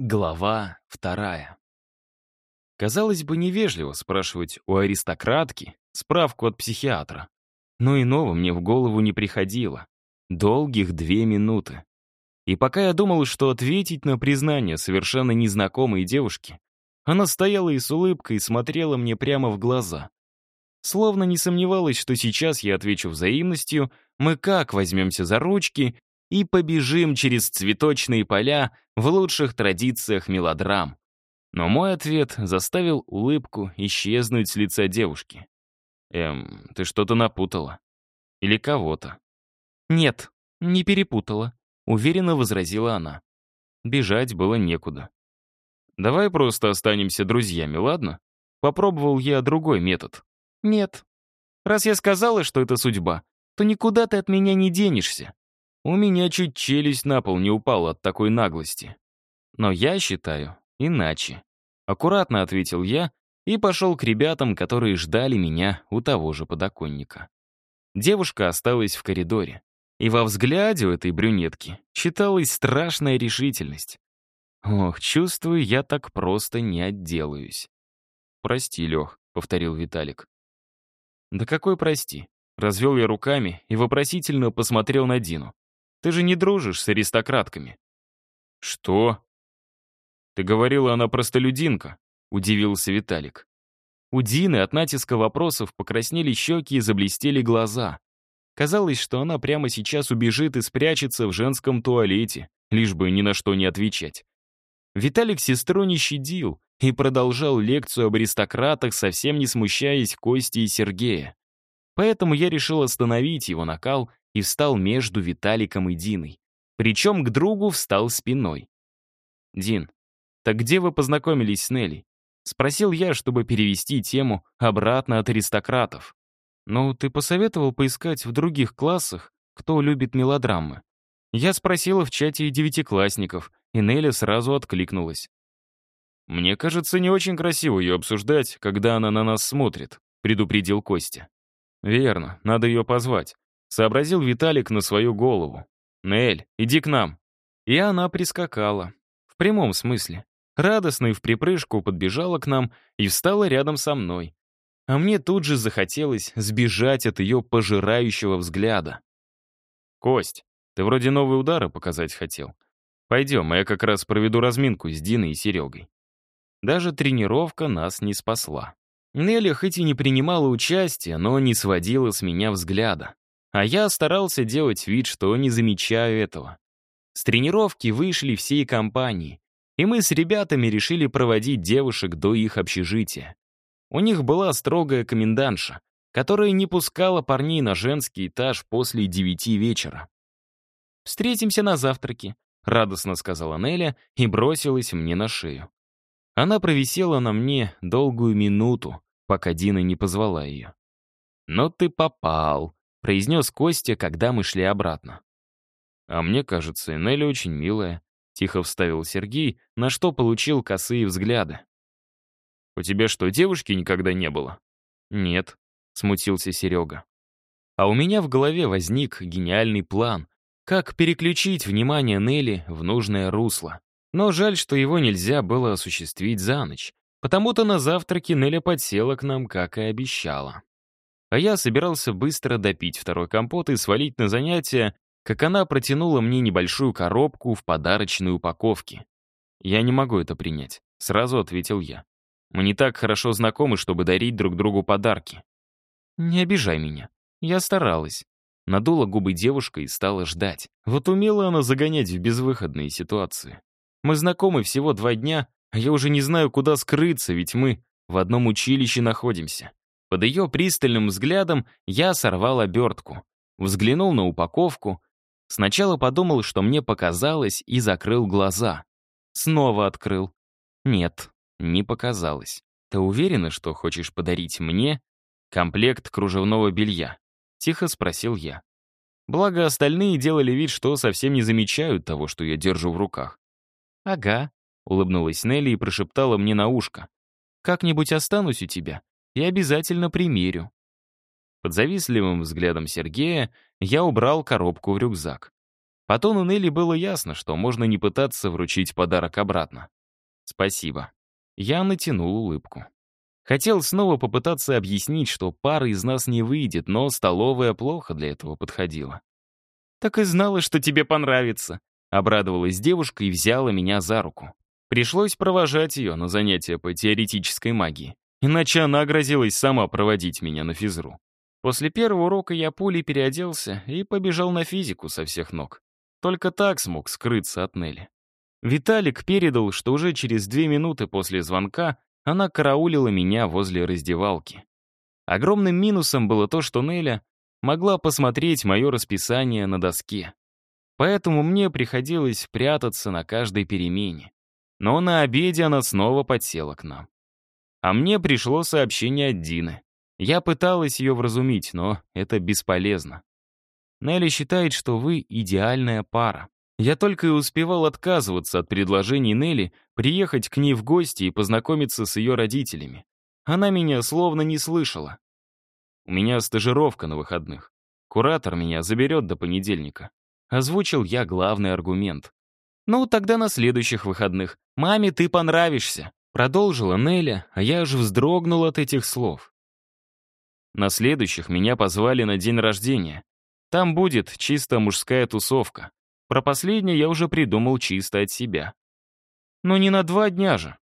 Глава вторая. Казалось бы, невежливо спрашивать у аристократки справку от психиатра. Но иного мне в голову не приходило. Долгих две минуты. И пока я думал, что ответить на признание совершенно незнакомой девушки, она стояла и с улыбкой смотрела мне прямо в глаза. Словно не сомневалась, что сейчас я отвечу взаимностью, мы как возьмемся за ручки и побежим через цветочные поля в лучших традициях мелодрам. Но мой ответ заставил улыбку исчезнуть с лица девушки. «Эм, ты что-то напутала. Или кого-то?» «Нет, не перепутала», — уверенно возразила она. Бежать было некуда. «Давай просто останемся друзьями, ладно?» Попробовал я другой метод. «Нет. Раз я сказала, что это судьба, то никуда ты от меня не денешься. У меня чуть челюсть на пол не упала от такой наглости. Но я считаю иначе. Аккуратно ответил я и пошел к ребятам, которые ждали меня у того же подоконника. Девушка осталась в коридоре. И во взгляде у этой брюнетки читалась страшная решительность. Ох, чувствую, я так просто не отделаюсь. «Прости, Лех», — повторил Виталик. «Да какой прости?» Развел я руками и вопросительно посмотрел на Дину. Ты же не дружишь с аристократками». «Что?» «Ты говорила, она простолюдинка», — удивился Виталик. У Дины от натиска вопросов покраснели щеки и заблестели глаза. Казалось, что она прямо сейчас убежит и спрячется в женском туалете, лишь бы ни на что не отвечать. Виталик сестру не щадил и продолжал лекцию об аристократах, совсем не смущаясь Кости и Сергея. Поэтому я решил остановить его накал и встал между Виталиком и Диной. Причем к другу встал спиной. «Дин, так где вы познакомились с Нелли?» Спросил я, чтобы перевести тему обратно от аристократов. «Ну, ты посоветовал поискать в других классах, кто любит мелодрамы?» Я спросила в чате девятиклассников, и Нелли сразу откликнулась. «Мне кажется, не очень красиво ее обсуждать, когда она на нас смотрит», — предупредил Костя. «Верно, надо ее позвать. Сообразил Виталик на свою голову. «Нель, иди к нам». И она прискакала. В прямом смысле. Радостно и в припрыжку подбежала к нам и встала рядом со мной. А мне тут же захотелось сбежать от ее пожирающего взгляда. «Кость, ты вроде новые удары показать хотел. Пойдем, я как раз проведу разминку с Диной и Серегой». Даже тренировка нас не спасла. Нелли хоть и не принимала участия, но не сводила с меня взгляда. А я старался делать вид, что не замечаю этого. С тренировки вышли всей компании, и мы с ребятами решили проводить девушек до их общежития. У них была строгая комендантша, которая не пускала парней на женский этаж после девяти вечера. «Встретимся на завтраке», — радостно сказала Неля и бросилась мне на шею. Она провисела на мне долгую минуту, пока Дина не позвала ее. «Но ты попал», — произнес Костя, когда мы шли обратно. «А мне кажется, Нелли очень милая», — тихо вставил Сергей, на что получил косые взгляды. «У тебя что, девушки никогда не было?» «Нет», — смутился Серега. А у меня в голове возник гениальный план, как переключить внимание Нелли в нужное русло. Но жаль, что его нельзя было осуществить за ночь. Потому-то на завтраке Нелли подсела к нам, как и обещала. А я собирался быстро допить второй компот и свалить на занятия, как она протянула мне небольшую коробку в подарочной упаковке. «Я не могу это принять», — сразу ответил я. «Мы не так хорошо знакомы, чтобы дарить друг другу подарки». «Не обижай меня. Я старалась». Надула губы девушка и стала ждать. Вот умела она загонять в безвыходные ситуации. Мы знакомы всего два дня, а я уже не знаю, куда скрыться, ведь мы в одном училище находимся. Под ее пристальным взглядом я сорвал обертку, взглянул на упаковку, сначала подумал, что мне показалось, и закрыл глаза. Снова открыл. Нет, не показалось. Ты уверена, что хочешь подарить мне комплект кружевного белья? Тихо спросил я. Благо, остальные делали вид, что совсем не замечают того, что я держу в руках. «Ага», — улыбнулась Нелли и прошептала мне на ушко. «Как-нибудь останусь у тебя, и обязательно примерю». Под завистливым взглядом Сергея я убрал коробку в рюкзак. По тону Нелли было ясно, что можно не пытаться вручить подарок обратно. «Спасибо». Я натянул улыбку. Хотел снова попытаться объяснить, что пара из нас не выйдет, но столовая плохо для этого подходила. «Так и знала, что тебе понравится», — обрадовалась девушка и взяла меня за руку. Пришлось провожать ее на занятия по теоретической магии, иначе она грозилась сама проводить меня на физру. После первого урока я пулей переоделся и побежал на физику со всех ног. Только так смог скрыться от Нелли. Виталик передал, что уже через две минуты после звонка она караулила меня возле раздевалки. Огромным минусом было то, что Неля могла посмотреть мое расписание на доске. Поэтому мне приходилось прятаться на каждой перемене. Но на обеде она снова подсела к нам. А мне пришло сообщение от Дины. Я пыталась ее вразумить, но это бесполезно. Нелли считает, что вы идеальная пара. Я только и успевал отказываться от предложений Нелли приехать к ней в гости и познакомиться с ее родителями. Она меня словно не слышала. У меня стажировка на выходных. Куратор меня заберет до понедельника. Озвучил я главный аргумент. «Ну, тогда на следующих выходных. Маме ты понравишься», продолжила Неля, а я аж вздрогнул от этих слов. На следующих меня позвали на день рождения. Там будет чисто мужская тусовка. Про последнее я уже придумал чисто от себя. Но не на два дня же.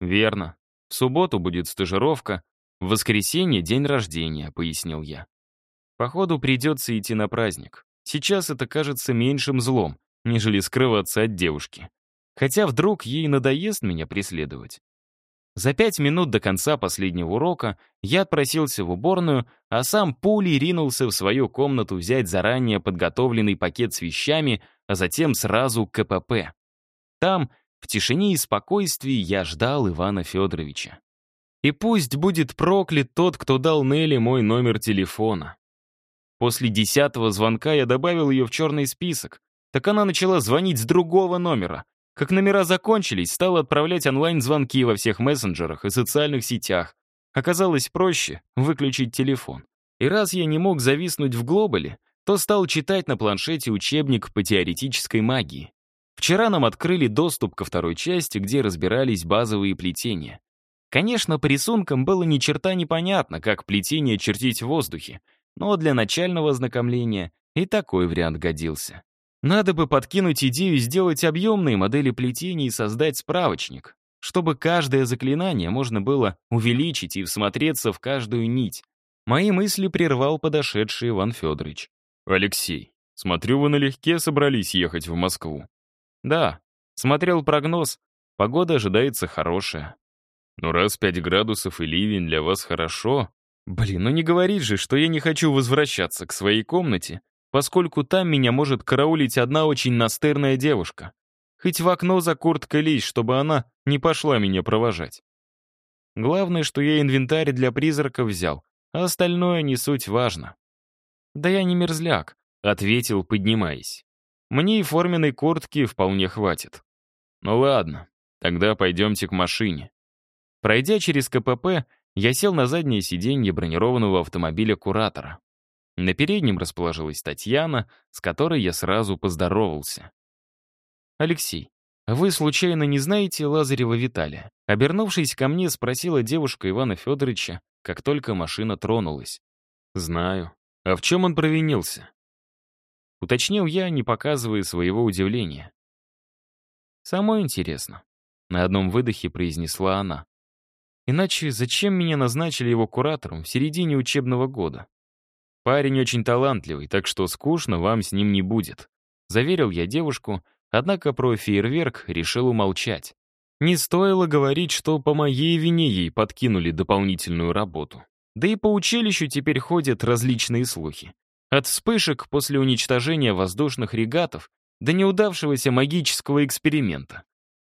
Верно. В субботу будет стажировка, в воскресенье день рождения, пояснил я. Походу придется идти на праздник. Сейчас это кажется меньшим злом, нежели скрываться от девушки. Хотя вдруг ей надоест меня преследовать. За пять минут до конца последнего урока я отпросился в уборную, а сам пулей ринулся в свою комнату взять заранее подготовленный пакет с вещами, а затем сразу КПП. Там, в тишине и спокойствии, я ждал Ивана Федоровича. И пусть будет проклят тот, кто дал Нелли мой номер телефона. После десятого звонка я добавил ее в черный список, так она начала звонить с другого номера, как номера закончились, стал отправлять онлайн-звонки во всех мессенджерах и социальных сетях. Оказалось проще выключить телефон. И раз я не мог зависнуть в глобале, то стал читать на планшете учебник по теоретической магии. Вчера нам открыли доступ ко второй части, где разбирались базовые плетения. Конечно, по рисункам было ни черта непонятно, как плетение чертить в воздухе, но для начального ознакомления и такой вариант годился. Надо бы подкинуть идею сделать объемные модели плетений и создать справочник, чтобы каждое заклинание можно было увеличить и всмотреться в каждую нить. Мои мысли прервал подошедший Иван Федорович. «Алексей, смотрю, вы налегке собрались ехать в Москву». «Да, смотрел прогноз. Погода ожидается хорошая». «Ну раз 5 градусов и ливень для вас хорошо...» «Блин, ну не говорить же, что я не хочу возвращаться к своей комнате поскольку там меня может караулить одна очень настырная девушка. Хоть в окно за курткой лезь, чтобы она не пошла меня провожать. Главное, что я инвентарь для призраков взял, а остальное не суть важно. «Да я не мерзляк», — ответил, поднимаясь. «Мне и форменной куртки вполне хватит». «Ну ладно, тогда пойдемте к машине». Пройдя через КПП, я сел на заднее сиденье бронированного автомобиля куратора. На переднем расположилась Татьяна, с которой я сразу поздоровался. «Алексей, вы случайно не знаете Лазарева Виталия?» Обернувшись ко мне, спросила девушка Ивана Федоровича, как только машина тронулась. «Знаю. А в чем он провинился?» Уточнил я, не показывая своего удивления. «Самое интересно», — на одном выдохе произнесла она. «Иначе зачем меня назначили его куратором в середине учебного года? Парень очень талантливый, так что скучно вам с ним не будет. Заверил я девушку, однако про фейерверк решил умолчать. Не стоило говорить, что по моей вине ей подкинули дополнительную работу. Да и по училищу теперь ходят различные слухи. От вспышек после уничтожения воздушных регатов до неудавшегося магического эксперимента.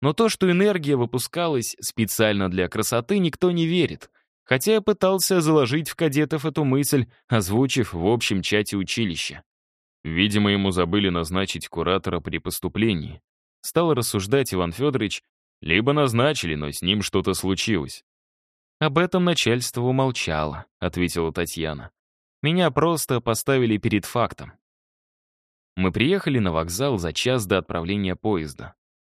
Но то, что энергия выпускалась специально для красоты, никто не верит — Хотя я пытался заложить в кадетов эту мысль, озвучив в общем чате училища. Видимо, ему забыли назначить куратора при поступлении. Стал рассуждать Иван Федорович, либо назначили, но с ним что-то случилось. «Об этом начальство умолчало», — ответила Татьяна. «Меня просто поставили перед фактом. Мы приехали на вокзал за час до отправления поезда.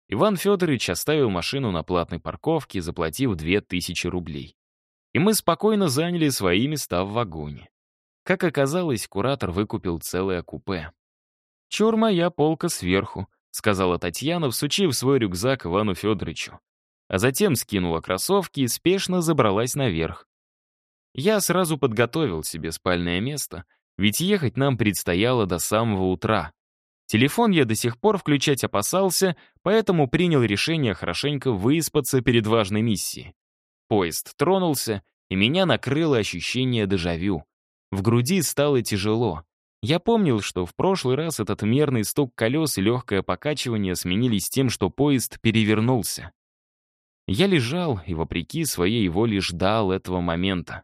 Иван Федорович оставил машину на платной парковке, заплатив 2000 рублей. И мы спокойно заняли свои места в вагоне. Как оказалось, куратор выкупил целое купе. «Чур моя полка сверху», — сказала Татьяна, всучив свой рюкзак Ивану Федоровичу. А затем скинула кроссовки и спешно забралась наверх. Я сразу подготовил себе спальное место, ведь ехать нам предстояло до самого утра. Телефон я до сих пор включать опасался, поэтому принял решение хорошенько выспаться перед важной миссией. Поезд тронулся, и меня накрыло ощущение дежавю. В груди стало тяжело. Я помнил, что в прошлый раз этот мерный стук колес и легкое покачивание сменились тем, что поезд перевернулся. Я лежал и, вопреки своей воле, ждал этого момента.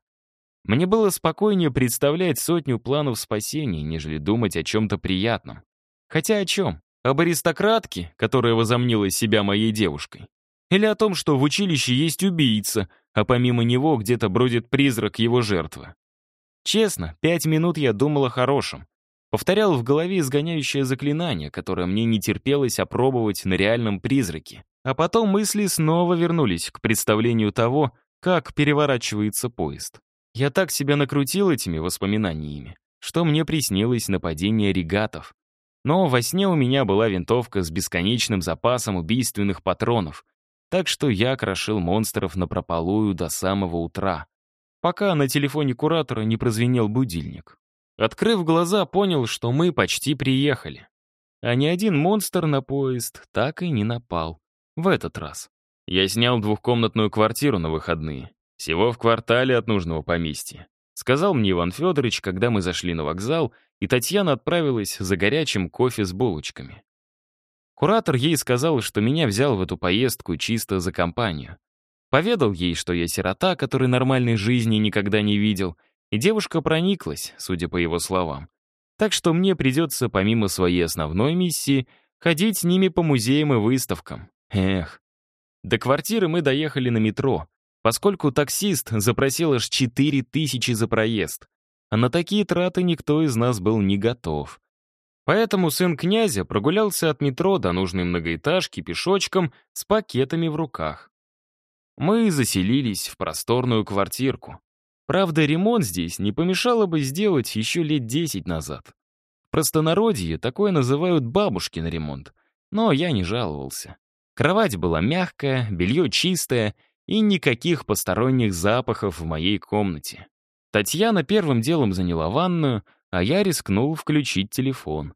Мне было спокойнее представлять сотню планов спасения, нежели думать о чем-то приятном. Хотя о чем? Об аристократке, которая возомнила себя моей девушкой? Или о том, что в училище есть убийца, а помимо него где-то бродит призрак его жертвы? Честно, пять минут я думал о хорошем. Повторял в голове изгоняющее заклинание, которое мне не терпелось опробовать на реальном призраке. А потом мысли снова вернулись к представлению того, как переворачивается поезд. Я так себя накрутил этими воспоминаниями, что мне приснилось нападение регатов. Но во сне у меня была винтовка с бесконечным запасом убийственных патронов, так что я крошил монстров напропалую до самого утра пока на телефоне куратора не прозвенел будильник. Открыв глаза, понял, что мы почти приехали. А ни один монстр на поезд так и не напал. В этот раз. Я снял двухкомнатную квартиру на выходные. Всего в квартале от нужного поместья. Сказал мне Иван Федорович, когда мы зашли на вокзал, и Татьяна отправилась за горячим кофе с булочками. Куратор ей сказал, что меня взял в эту поездку чисто за компанию. Поведал ей, что я сирота, который нормальной жизни никогда не видел, и девушка прониклась, судя по его словам. Так что мне придется, помимо своей основной миссии, ходить с ними по музеям и выставкам. Эх. До квартиры мы доехали на метро, поскольку таксист запросил аж 4 тысячи за проезд. А на такие траты никто из нас был не готов. Поэтому сын князя прогулялся от метро до нужной многоэтажки пешочком с пакетами в руках. Мы заселились в просторную квартирку. Правда, ремонт здесь не помешало бы сделать еще лет десять назад. В простонародье такое называют бабушкин ремонт, но я не жаловался. Кровать была мягкая, белье чистое и никаких посторонних запахов в моей комнате. Татьяна первым делом заняла ванную, а я рискнул включить телефон.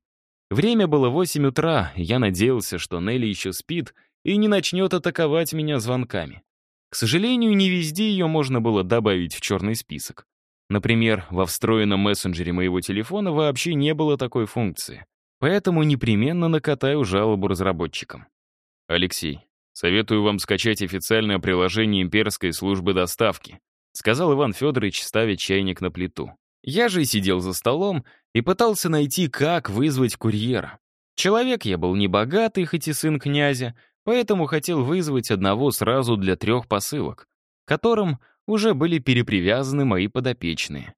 Время было 8 утра, я надеялся, что Нелли еще спит и не начнет атаковать меня звонками. К сожалению, не везде ее можно было добавить в черный список. Например, во встроенном мессенджере моего телефона вообще не было такой функции. Поэтому непременно накатаю жалобу разработчикам. «Алексей, советую вам скачать официальное приложение имперской службы доставки», сказал Иван Федорович, ставя чайник на плиту. Я же сидел за столом и пытался найти, как вызвать курьера. Человек я был не богатый, хоть и сын князя, Поэтому хотел вызвать одного сразу для трех посылок, которым уже были перепривязаны мои подопечные.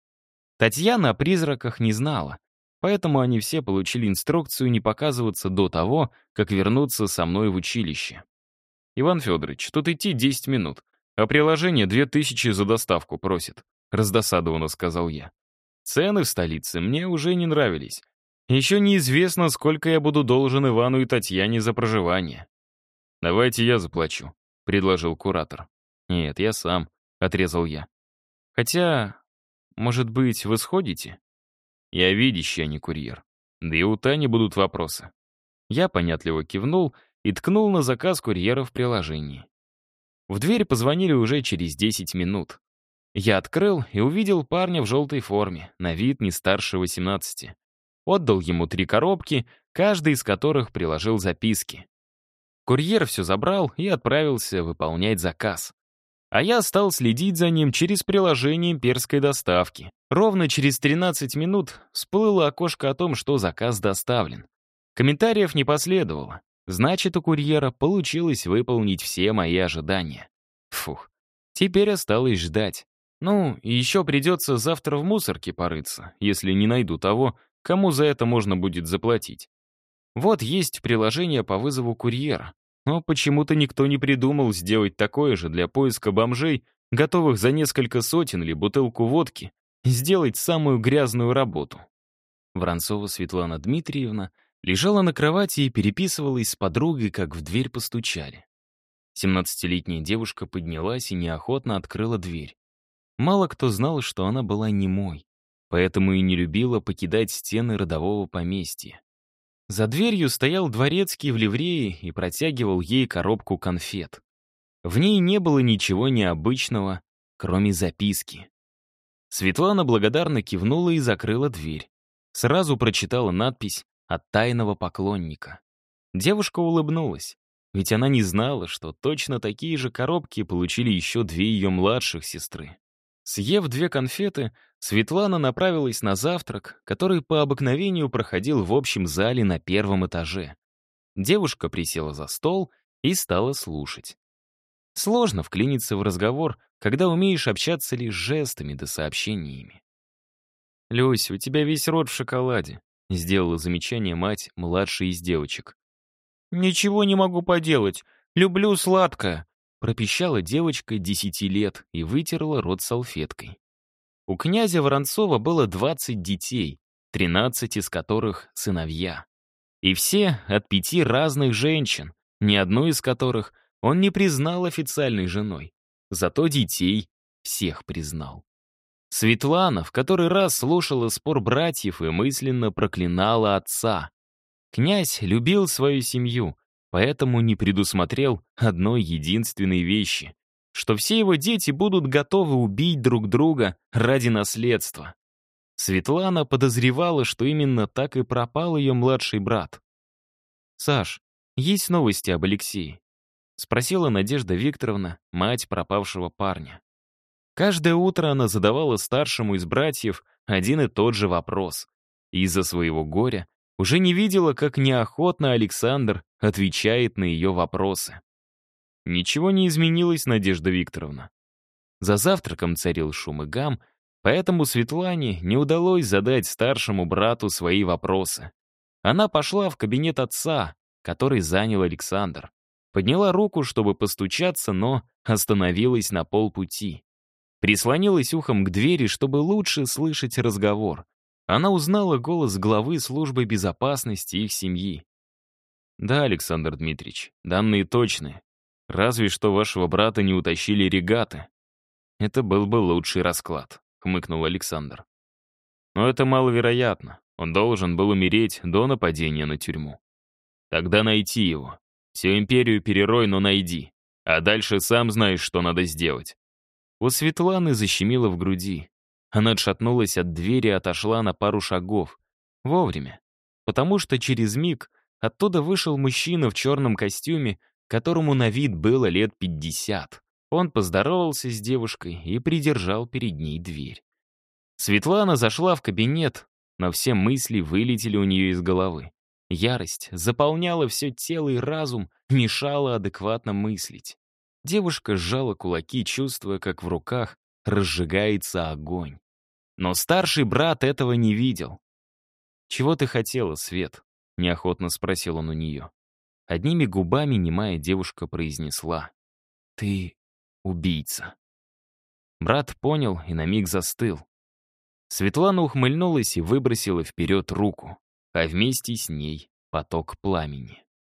Татьяна о призраках не знала, поэтому они все получили инструкцию не показываться до того, как вернуться со мной в училище. «Иван Федорович, тут идти 10 минут, а приложение 2000 за доставку просит», — раздосадованно сказал я. Цены в столице мне уже не нравились. Еще неизвестно, сколько я буду должен Ивану и Татьяне за проживание. «Давайте я заплачу», — предложил куратор. «Нет, я сам», — отрезал я. «Хотя, может быть, вы сходите?» «Я видящий, а не курьер. Да и у Тани будут вопросы». Я понятливо кивнул и ткнул на заказ курьера в приложении. В дверь позвонили уже через 10 минут. Я открыл и увидел парня в желтой форме, на вид не старше 18. Отдал ему три коробки, каждый из которых приложил записки. Курьер все забрал и отправился выполнять заказ. А я стал следить за ним через приложение имперской доставки. Ровно через 13 минут всплыло окошко о том, что заказ доставлен. Комментариев не последовало. Значит, у курьера получилось выполнить все мои ожидания. Фух, теперь осталось ждать. Ну, еще придется завтра в мусорке порыться, если не найду того, Кому за это можно будет заплатить? Вот есть приложение по вызову курьера, но почему-то никто не придумал сделать такое же для поиска бомжей, готовых за несколько сотен или бутылку водки сделать самую грязную работу. Воронцова Светлана Дмитриевна лежала на кровати и переписывалась с подругой, как в дверь постучали. Семнадцатилетняя девушка поднялась и неохотно открыла дверь. Мало кто знал, что она была немой, поэтому и не любила покидать стены родового поместья. За дверью стоял дворецкий в ливрее и протягивал ей коробку конфет. В ней не было ничего необычного, кроме записки. Светлана благодарно кивнула и закрыла дверь. Сразу прочитала надпись «От тайного поклонника». Девушка улыбнулась, ведь она не знала, что точно такие же коробки получили еще две ее младших сестры. Съев две конфеты, Светлана направилась на завтрак, который по обыкновению проходил в общем зале на первом этаже. Девушка присела за стол и стала слушать. Сложно вклиниться в разговор, когда умеешь общаться лишь жестами да сообщениями. «Люсь, у тебя весь рот в шоколаде», — сделала замечание мать младшей из девочек. «Ничего не могу поделать. Люблю сладкое», пропищала девочка десяти лет и вытерла рот салфеткой. У князя Воронцова было 20 детей, 13 из которых сыновья. И все от пяти разных женщин, ни одну из которых он не признал официальной женой. Зато детей всех признал. Светлана в который раз слушала спор братьев и мысленно проклинала отца. Князь любил свою семью, поэтому не предусмотрел одной единственной вещи, что все его дети будут готовы убить друг друга ради наследства. Светлана подозревала, что именно так и пропал ее младший брат. «Саш, есть новости об Алексее?» — спросила Надежда Викторовна, мать пропавшего парня. Каждое утро она задавала старшему из братьев один и тот же вопрос. Из-за своего горя уже не видела, как неохотно Александр отвечает на ее вопросы. Ничего не изменилось, Надежда Викторовна. За завтраком царил шум и гам, поэтому Светлане не удалось задать старшему брату свои вопросы. Она пошла в кабинет отца, который занял Александр. Подняла руку, чтобы постучаться, но остановилась на полпути. Прислонилась ухом к двери, чтобы лучше слышать разговор. Она узнала голос главы службы безопасности их семьи. «Да, Александр Дмитриевич, данные точны. Разве что вашего брата не утащили регаты. Это был бы лучший расклад», — хмыкнул Александр. «Но это маловероятно. Он должен был умереть до нападения на тюрьму. Тогда найти его. Всю империю перерой, но найди. А дальше сам знаешь, что надо сделать». У Светланы защемило в груди. Она отшатнулась от двери и отошла на пару шагов. Вовремя. Потому что через миг оттуда вышел мужчина в черном костюме, которому на вид было лет пятьдесят. Он поздоровался с девушкой и придержал перед ней дверь. Светлана зашла в кабинет, но все мысли вылетели у нее из головы. Ярость заполняла все тело и разум, мешала адекватно мыслить. Девушка сжала кулаки, чувствуя, как в руках разжигается огонь. Но старший брат этого не видел. «Чего ты хотела, Свет?» — неохотно спросил он у нее. Одними губами немая девушка произнесла. «Ты убийца». Брат понял и на миг застыл. Светлана ухмыльнулась и выбросила вперед руку, а вместе с ней поток пламени.